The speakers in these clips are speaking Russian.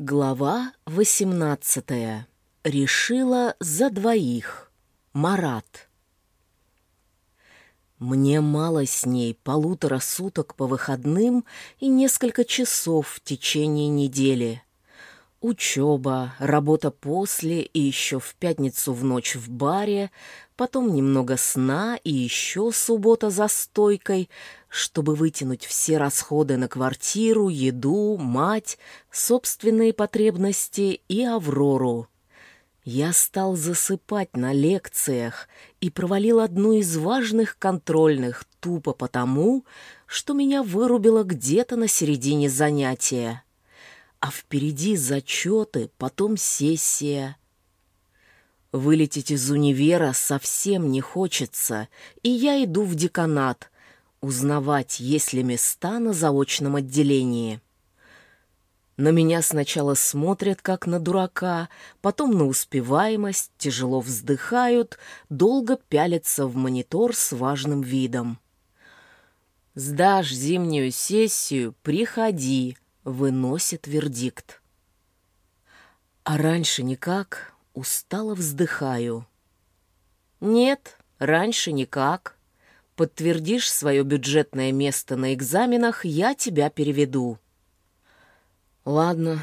Глава восемнадцатая. Решила за двоих. Марат. Мне мало с ней полутора суток по выходным и несколько часов в течение недели. Учеба, работа после и еще в пятницу в ночь в баре, потом немного сна и еще суббота за стойкой, чтобы вытянуть все расходы на квартиру, еду, мать, собственные потребности и Аврору. Я стал засыпать на лекциях и провалил одну из важных контрольных тупо потому, что меня вырубило где-то на середине занятия а впереди зачеты, потом сессия. Вылететь из универа совсем не хочется, и я иду в деканат, узнавать, есть ли места на заочном отделении. На меня сначала смотрят, как на дурака, потом на успеваемость, тяжело вздыхают, долго пялятся в монитор с важным видом. «Сдашь зимнюю сессию, приходи», выносит вердикт. А раньше никак, устало вздыхаю. Нет, раньше никак. Подтвердишь свое бюджетное место на экзаменах, я тебя переведу. Ладно,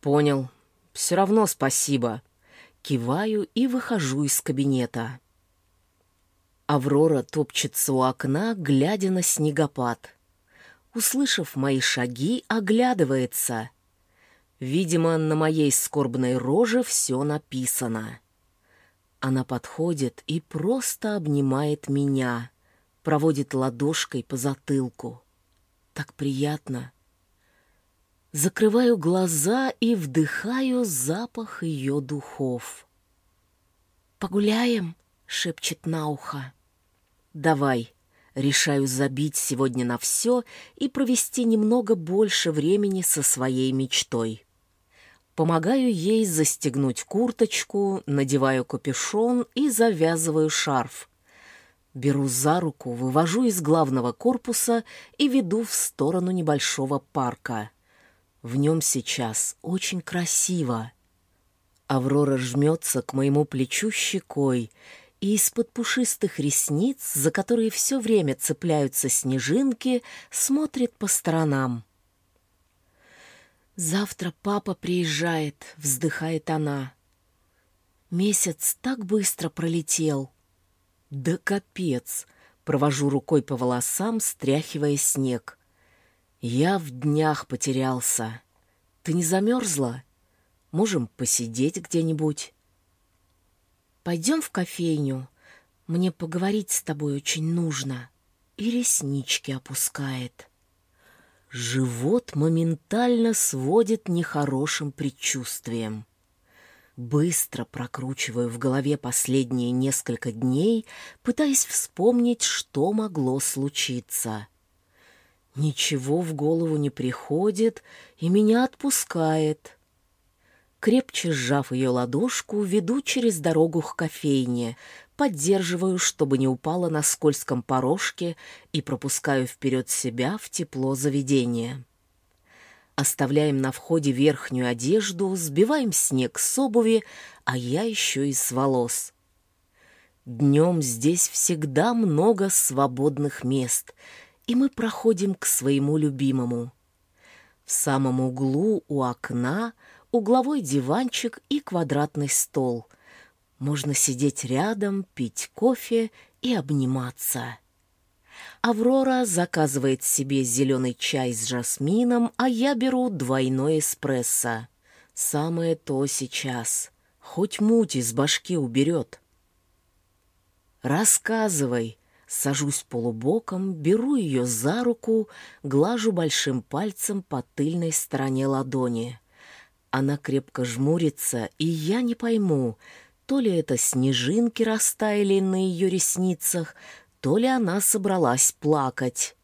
понял. Все равно спасибо. Киваю и выхожу из кабинета. Аврора топчется у окна, глядя на снегопад услышав мои шаги, оглядывается. Видимо, на моей скорбной роже все написано. Она подходит и просто обнимает меня, проводит ладошкой по затылку. Так приятно. Закрываю глаза и вдыхаю запах ее духов. «Погуляем?» — шепчет на ухо. «Давай», Решаю забить сегодня на все и провести немного больше времени со своей мечтой. Помогаю ей застегнуть курточку, надеваю капюшон и завязываю шарф. Беру за руку, вывожу из главного корпуса и веду в сторону небольшого парка. В нем сейчас очень красиво. Аврора жмется к моему плечу щекой — и из-под пушистых ресниц, за которые все время цепляются снежинки, смотрит по сторонам. «Завтра папа приезжает», — вздыхает она. «Месяц так быстро пролетел». «Да капец!» — провожу рукой по волосам, стряхивая снег. «Я в днях потерялся. Ты не замерзла? Можем посидеть где-нибудь?» Пойдем в кофейню. Мне поговорить с тобой очень нужно. И реснички опускает. Живот моментально сводит нехорошим предчувствием. Быстро прокручиваю в голове последние несколько дней, пытаясь вспомнить, что могло случиться. Ничего в голову не приходит и меня отпускает — Крепче сжав ее ладошку, веду через дорогу к кофейне, поддерживаю, чтобы не упала на скользком порожке и пропускаю вперед себя в тепло заведения. Оставляем на входе верхнюю одежду, сбиваем снег с обуви, а я еще и с волос. Днем здесь всегда много свободных мест, и мы проходим к своему любимому. В самом углу у окна — угловой диванчик и квадратный стол. Можно сидеть рядом, пить кофе и обниматься. Аврора заказывает себе зеленый чай с жасмином, а я беру двойной эспрессо. Самое то сейчас. Хоть муть из башки уберет. «Рассказывай», Сажусь полубоком, беру ее за руку, глажу большим пальцем по тыльной стороне ладони. Она крепко жмурится, и я не пойму, то ли это снежинки растаяли на ее ресницах, то ли она собралась плакать.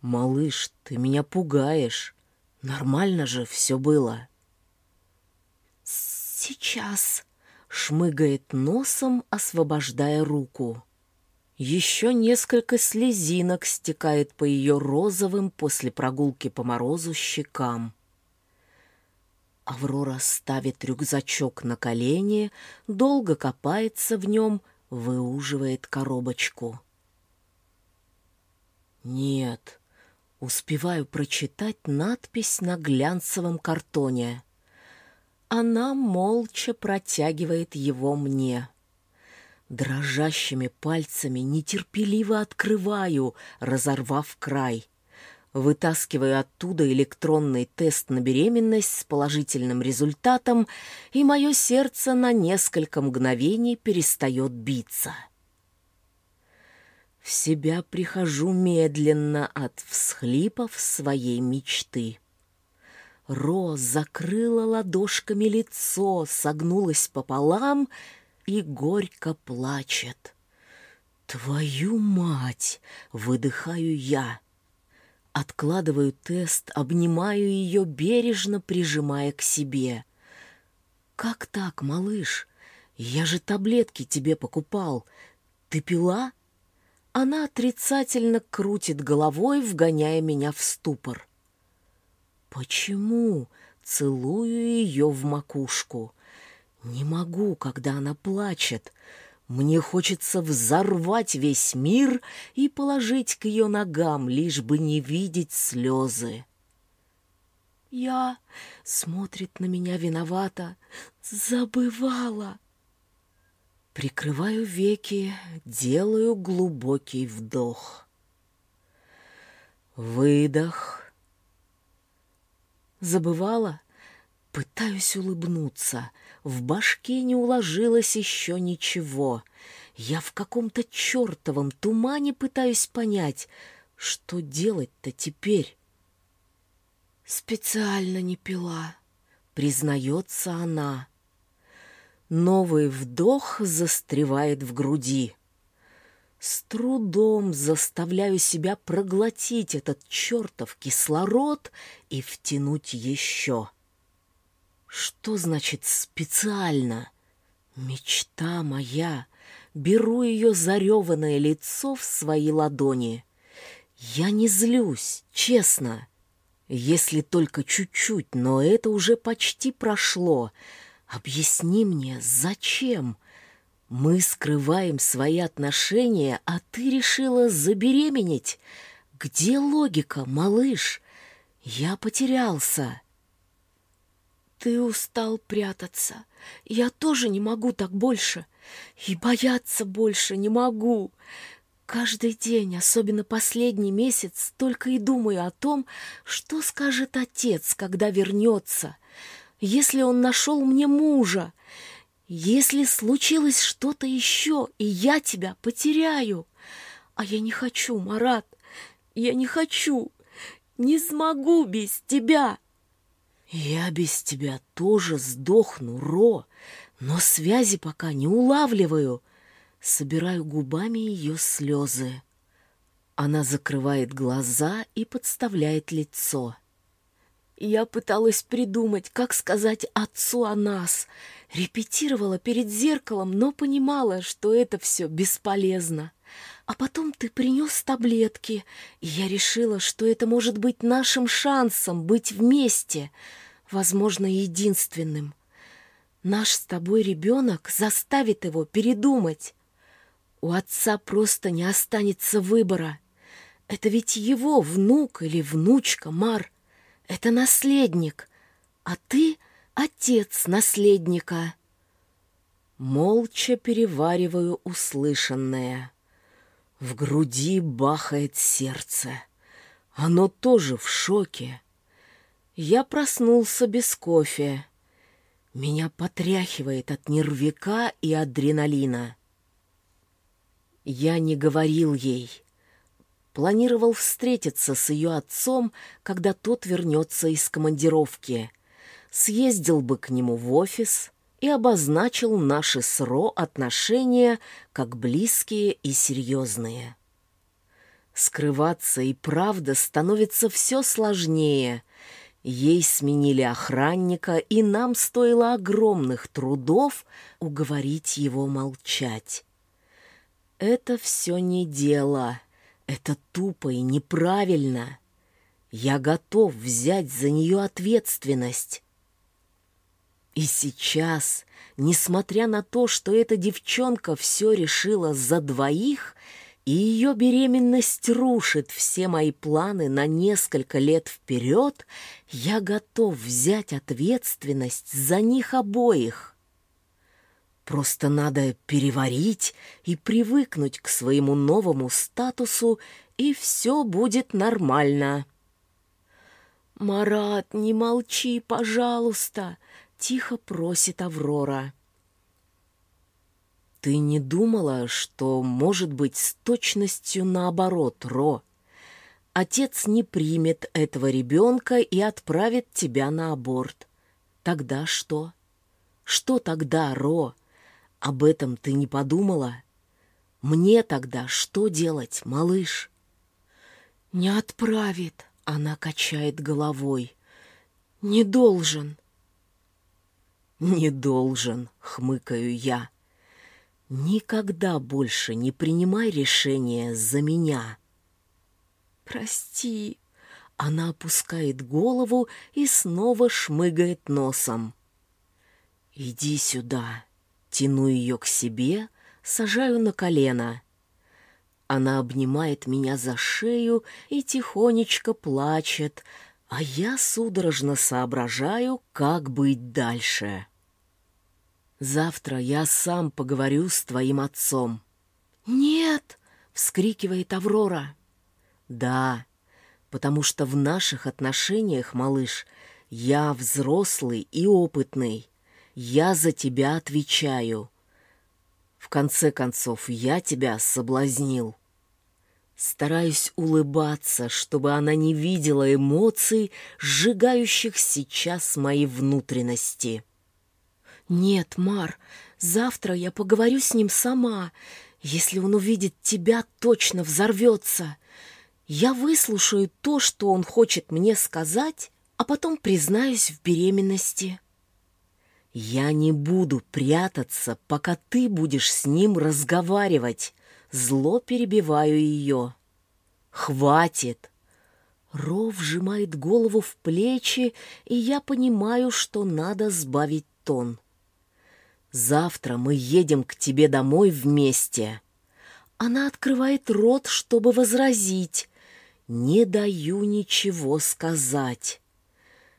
«Малыш, ты меня пугаешь. Нормально же все было». «Сейчас», — шмыгает носом, освобождая руку. Еще несколько слезинок стекает по ее розовым после прогулки по морозу щекам. Аврора ставит рюкзачок на колени, долго копается в нем, выуживает коробочку. Нет, успеваю прочитать надпись на глянцевом картоне. Она молча протягивает его мне. Дрожащими пальцами нетерпеливо открываю, разорвав край. Вытаскиваю оттуда электронный тест на беременность с положительным результатом, и мое сердце на несколько мгновений перестает биться. В себя прихожу медленно от всхлипов своей мечты. Ро закрыла ладошками лицо, согнулась пополам и горько плачет. «Твою мать!» — выдыхаю я. Откладываю тест, обнимаю ее, бережно прижимая к себе. «Как так, малыш? Я же таблетки тебе покупал. Ты пила?» Она отрицательно крутит головой, вгоняя меня в ступор. «Почему?» — целую ее в макушку. «Не могу, когда она плачет. Мне хочется взорвать весь мир и положить к ее ногам, лишь бы не видеть слезы. Я, смотрит на меня виновата, забывала. Прикрываю веки, делаю глубокий вдох. Выдох. Забывала? Пытаюсь улыбнуться — в башке не уложилось еще ничего. Я в каком-то чертовом тумане пытаюсь понять, что делать-то теперь. Специально не пила, признается она. Новый вдох застревает в груди. С трудом заставляю себя проглотить этот чертов кислород и втянуть еще. Что значит специально? Мечта моя. Беру ее зареванное лицо в свои ладони. Я не злюсь, честно. Если только чуть-чуть, но это уже почти прошло. Объясни мне, зачем? Мы скрываем свои отношения, а ты решила забеременеть. Где логика, малыш? Я потерялся. Ты устал прятаться. Я тоже не могу так больше. И бояться больше не могу. Каждый день, особенно последний месяц, только и думаю о том, что скажет отец, когда вернется. Если он нашел мне мужа, если случилось что-то еще, и я тебя потеряю. А я не хочу, Марат, я не хочу, не смогу без тебя. «Я без тебя тоже сдохну, Ро, но связи пока не улавливаю». Собираю губами ее слезы. Она закрывает глаза и подставляет лицо. Я пыталась придумать, как сказать отцу о нас. Репетировала перед зеркалом, но понимала, что это все бесполезно. А потом ты принес таблетки, и я решила, что это может быть нашим шансом быть вместе — возможно, единственным. Наш с тобой ребенок заставит его передумать. У отца просто не останется выбора. Это ведь его внук или внучка, Мар. Это наследник, а ты — отец наследника. Молча перевариваю услышанное. В груди бахает сердце. Оно тоже в шоке. Я проснулся без кофе. Меня потряхивает от нервика и адреналина. Я не говорил ей. Планировал встретиться с ее отцом, когда тот вернется из командировки. Съездил бы к нему в офис и обозначил наши с отношения как близкие и серьезные. Скрываться и правда становится все сложнее — Ей сменили охранника, и нам стоило огромных трудов уговорить его молчать. Это все не дело, это тупо и неправильно. Я готов взять за нее ответственность. И сейчас, несмотря на то, что эта девчонка все решила за двоих, и ее беременность рушит все мои планы на несколько лет вперед, я готов взять ответственность за них обоих. Просто надо переварить и привыкнуть к своему новому статусу, и все будет нормально. «Марат, не молчи, пожалуйста!» — тихо просит Аврора. «Ты не думала, что может быть с точностью наоборот, Ро? Отец не примет этого ребенка и отправит тебя на аборт. Тогда что? Что тогда, Ро? Об этом ты не подумала? Мне тогда что делать, малыш?» «Не отправит», — она качает головой. «Не должен». «Не должен», — хмыкаю я. Никогда больше не принимай решения за меня. Прости. Она опускает голову и снова шмыгает носом. Иди сюда. Тяну ее к себе, сажаю на колено. Она обнимает меня за шею и тихонечко плачет, а я судорожно соображаю, как быть дальше. Завтра я сам поговорю с твоим отцом». «Нет!» — вскрикивает Аврора. «Да, потому что в наших отношениях, малыш, я взрослый и опытный. Я за тебя отвечаю. В конце концов, я тебя соблазнил». Стараюсь улыбаться, чтобы она не видела эмоций, сжигающих сейчас мои внутренности. «Нет, Мар, завтра я поговорю с ним сама. Если он увидит тебя, точно взорвется. Я выслушаю то, что он хочет мне сказать, а потом признаюсь в беременности». «Я не буду прятаться, пока ты будешь с ним разговаривать». Зло перебиваю ее. «Хватит!» Ров сжимает голову в плечи, и я понимаю, что надо сбавить тон. Завтра мы едем к тебе домой вместе. Она открывает рот, чтобы возразить. Не даю ничего сказать.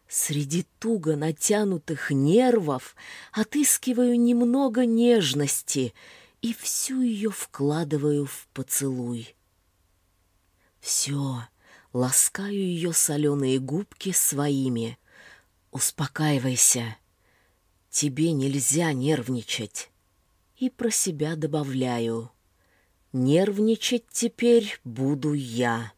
Среди туго натянутых нервов отыскиваю немного нежности и всю ее вкладываю в поцелуй. Все, ласкаю ее соленые губки своими. Успокаивайся. Тебе нельзя нервничать. И про себя добавляю. Нервничать теперь буду я.